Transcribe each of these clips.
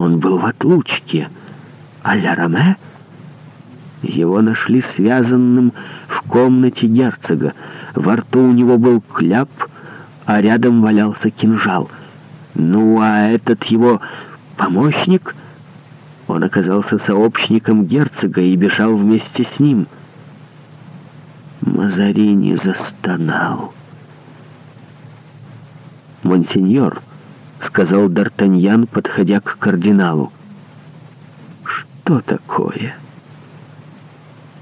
Он был в отлучке. Аля Роме? Его нашли связанным в комнате герцога. Во рту у него был кляп, а рядом валялся кинжал. Ну, а этот его помощник? Он оказался сообщником герцога и бежал вместе с ним. Мазарини застонал. «Монсеньор», сказал Д'Артаньян, подходя к кардиналу. «Что такое?»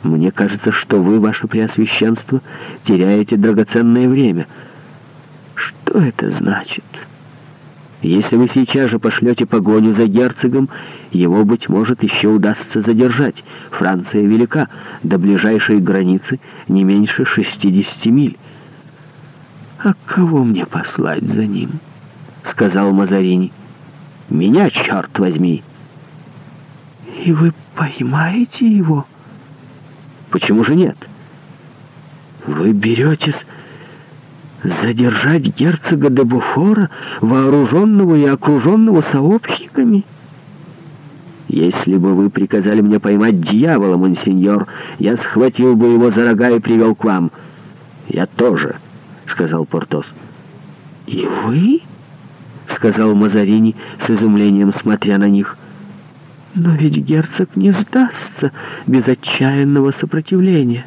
«Мне кажется, что вы, ваше преосвященство, теряете драгоценное время. Что это значит? Если вы сейчас же пошлете погоню за герцогом, его, быть может, еще удастся задержать. Франция велика, до ближайшей границы не меньше 60 миль. А кого мне послать за ним?» — сказал Мазарини. «Меня, черт возьми!» «И вы поймаете его?» «Почему же нет?» «Вы беретесь задержать герцога де Буфора, вооруженного и окруженного сообщниками?» «Если бы вы приказали мне поймать дьявола, монсеньор, я схватил бы его за рога и привел к вам». «Я тоже», — сказал Портос. «И вы?» — сказал Мазарини с изумлением, смотря на них. «Но ведь герцог не сдастся без отчаянного сопротивления».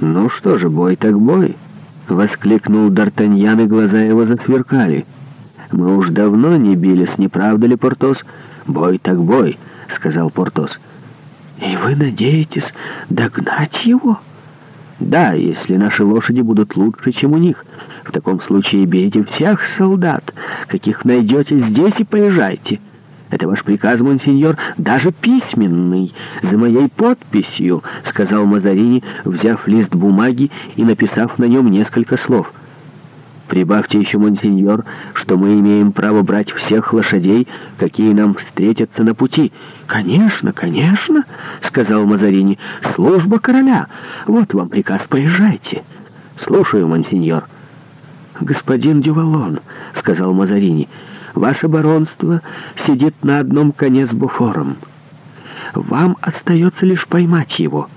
«Ну что же, бой так бой!» — воскликнул Д'Артаньян, и глаза его засверкали. «Мы уж давно не бились, не правда ли, Портос?» «Бой так бой!» — сказал Портос. «И вы надеетесь догнать его?» Да, если наши лошади будут лучше, чем у них. В таком случае бейте всех солдат, каких найдете здесь и поезжайте. Это ваш приказ, монсеньор, даже письменный, за моей подписью, сказал Мазарини, взяв лист бумаги и написав на нем несколько слов. — Прибавьте еще, монсеньор, что мы имеем право брать всех лошадей, какие нам встретятся на пути». «Конечно, конечно», — сказал Мазарини, — «служба короля. Вот вам приказ, поезжайте». «Слушаю, монсеньор». «Господин Дювалон», — сказал Мазарини, — «ваше баронство сидит на одном коне с буфором. Вам остается лишь поймать его».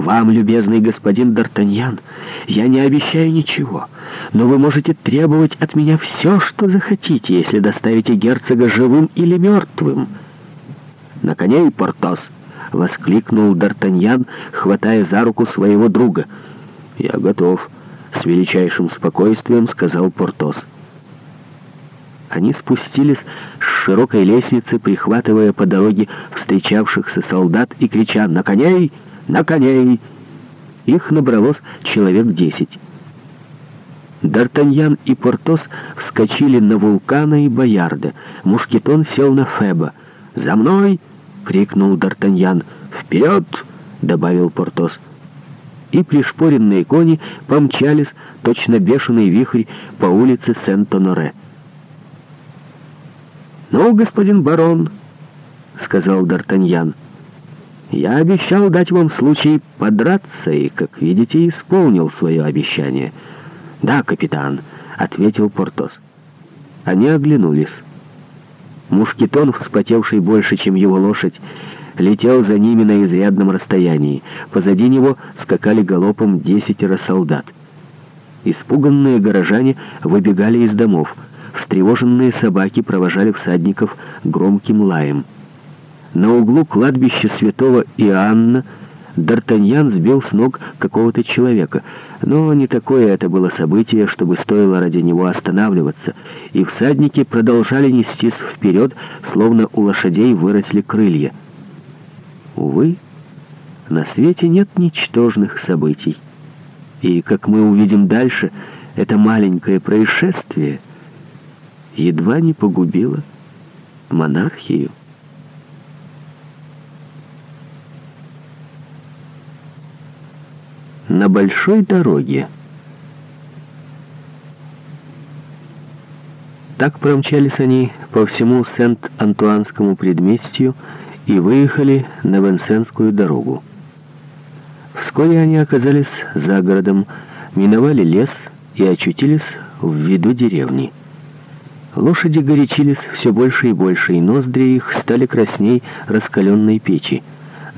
«Вам, любезный господин Д'Артаньян, я не обещаю ничего, но вы можете требовать от меня все, что захотите, если доставите герцога живым или мертвым». «На коне и Портос!» — воскликнул Д'Артаньян, хватая за руку своего друга. «Я готов», — с величайшим спокойствием сказал Портос. Они спустились с широкой лестницы, прихватывая по дороге встречавшихся солдат и крича «На коней!» на коней!» Их набралось человек десять. Д'Артаньян и Портос вскочили на Вулкана и Боярда. Мушкетон сел на Феба. «За мной!» — крикнул Д'Артаньян. «Вперед!» — добавил Портос. И пришпоренные кони помчались, точно бешеный вихрь, по улице Сент-Оноре. «Ну, господин барон!» — сказал Д'Артаньян. Я обещал дать вам случай подраться, и, как видите, исполнил свое обещание». «Да, капитан», — ответил Портос. Они оглянулись. Мушкетон, вспотевший больше, чем его лошадь, летел за ними на изрядном расстоянии. Позади него скакали галопом десятеро солдат. Испуганные горожане выбегали из домов. Встревоженные собаки провожали всадников громким лаем. На углу кладбища святого Иоанна Д'Артаньян сбил с ног какого-то человека. Но не такое это было событие, чтобы стоило ради него останавливаться. И всадники продолжали нестись вперед, словно у лошадей выросли крылья. Увы, на свете нет ничтожных событий. И, как мы увидим дальше, это маленькое происшествие едва не погубило монархию. на большой дороге. Так промчались они по всему Сент-Антуанскому предместью и выехали на Венсенскую дорогу. Вскоре они оказались за городом, миновали лес и очутились в виду деревни. Лошади горячились все больше и больше, и ноздри их стали красней раскаленной печи.